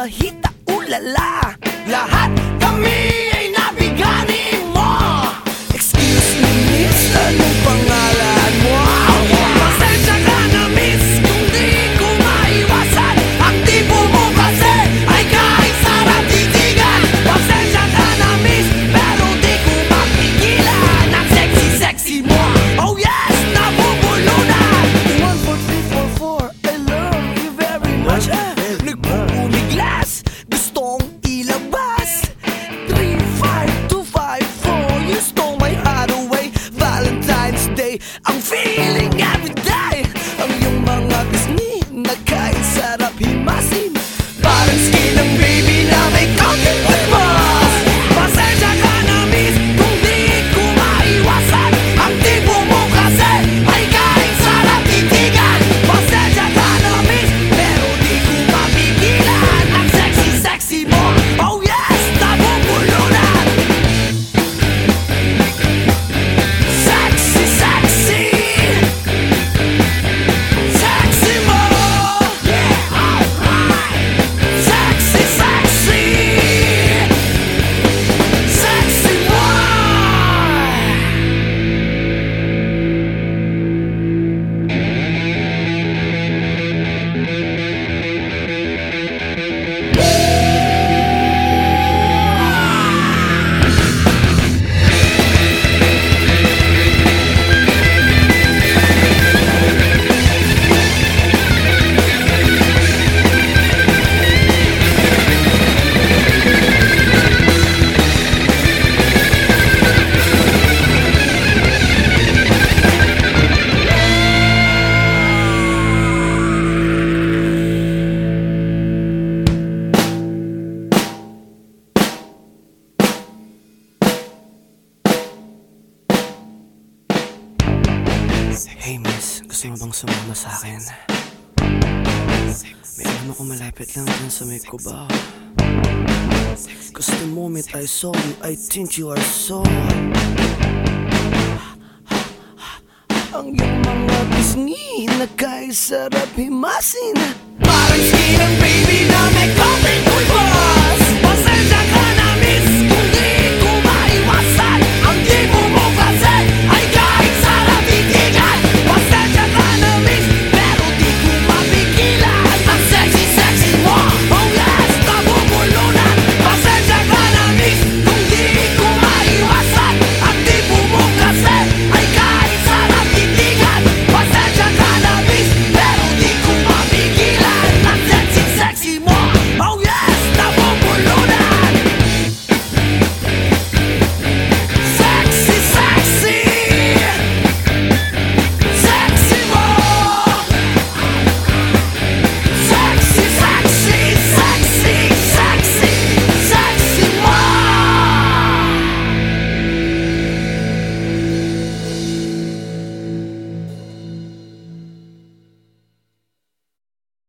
bahita, ulala. Lahat kami Gusto mo bang sumama sa akin? May ano ko malapit lang dyan sa may kubaw Cause the moment I saw you, I think you are so Ang iyong mga bisngi na kaisarap himasin. Parang skin ang baby na may kapit ko'y